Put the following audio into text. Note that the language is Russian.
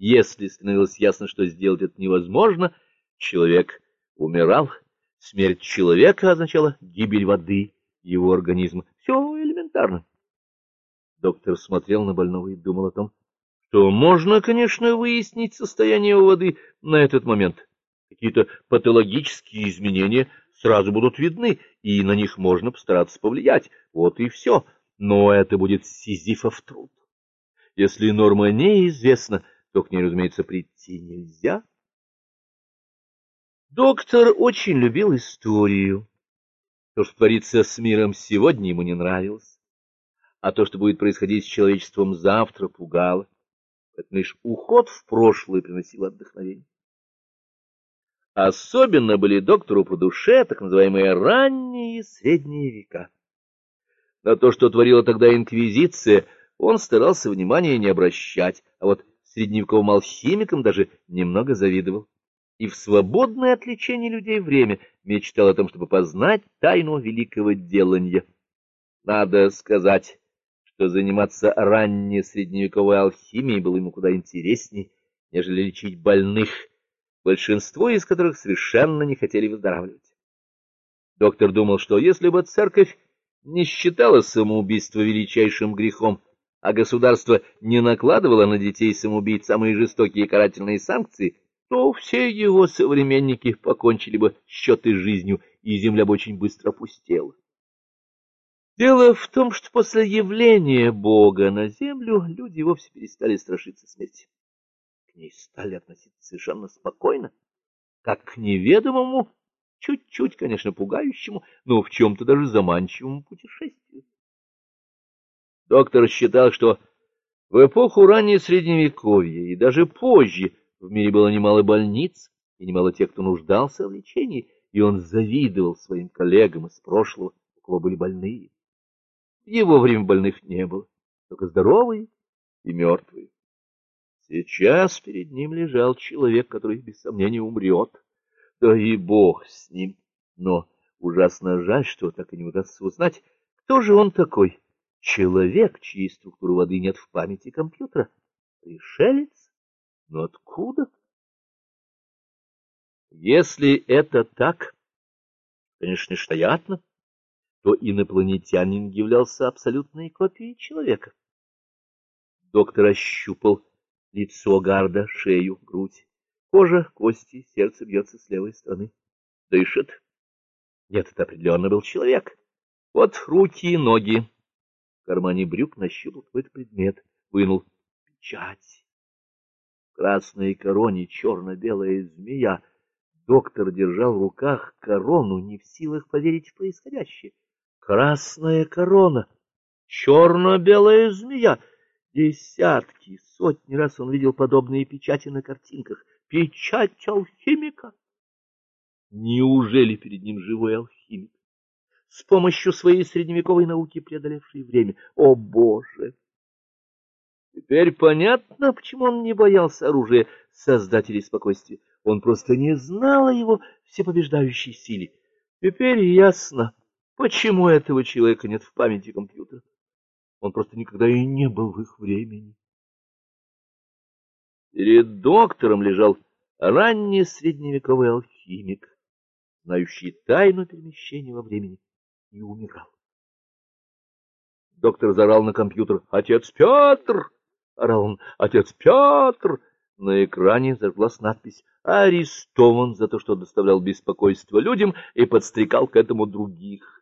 Если становилось ясно, что сделать это невозможно, человек умирал. Смерть человека означала гибель воды его организма. Все элементарно. Доктор смотрел на больного и думал о том, что можно, конечно, выяснить состояние воды на этот момент. Какие-то патологические изменения сразу будут видны, и на них можно постараться повлиять. Вот и все. Но это будет сизифов труд. Если норма неизвестна, то к ней, разумеется, прийти нельзя. Доктор очень любил историю. То, что творится с миром сегодня, ему не нравилось, а то, что будет происходить с человечеством завтра, пугало. Поэтому лишь уход в прошлое приносил отдохновение. Особенно были доктору по душе так называемые ранние и средние века. На то, что творила тогда инквизиция, он старался внимания не обращать, а вот средневековым алхимикам даже немного завидовал и в свободное от лечения людей время мечтал о том, чтобы познать тайну великого делания. Надо сказать, что заниматься ранней средневековой алхимией было ему куда интереснее, нежели лечить больных, большинство из которых совершенно не хотели выздоравливать. Доктор думал, что если бы церковь не считала самоубийство величайшим грехом, а государство не накладывало на детей самоубийц самые жестокие карательные санкции, то все его современники покончили бы счеты жизнью, и земля бы очень быстро опустела. Дело в том, что после явления Бога на землю люди вовсе перестали страшиться смерти. К ней стали относиться совершенно спокойно, как к неведомому, чуть-чуть, конечно, пугающему, но в чем-то даже заманчивому путешествию. Доктор считал, что в эпоху ранней Средневековья и даже позже в мире было немало больниц и немало тех, кто нуждался в лечении, и он завидовал своим коллегам из прошлого, у кого были больные. В его время больных не было, только здоровые и мертвые. Сейчас перед ним лежал человек, который, без сомнения, умрет. Да и бог с ним. Но ужасно жаль, что так и не удастся узнать, кто же он такой. Человек, чьей структуры воды нет в памяти компьютера. Пришелец? Но откуда? Если это так, конечно, вероятно, то инопланетянин являлся абсолютной копией человека. Доктор ощупал лицо Гарда, шею, грудь. Кожа, кости, сердце бьется с левой стороны. Дышит. Нет, это определенно был человек. Вот руки и ноги. В кармане брюк нащупал какой-то предмет. Вынул печать красной короне черно-белая змея. Доктор держал в руках корону, не в силах поверить в происходящее. Красная корона, черно-белая змея. Десятки, сотни раз он видел подобные печати на картинках. Печать алхимика. Неужели перед ним живой алхимик? С помощью своей средневековой науки преодолевший время. О, Боже! Теперь понятно, почему он не боялся оружия создателей спокойствия. Он просто не знал о его всепобеждающей силе. Теперь ясно, почему этого человека нет в памяти компьютера. Он просто никогда и не был в их времени. Перед доктором лежал ранний средневековый алхимик, знающий тайну перемещения во времени, и умирал. Доктор заорал на компьютер «Отец Петр!» орал он. «Отец Петр!» На экране зажглась надпись «Арестован за то, что доставлял беспокойство людям и подстрекал к этому других».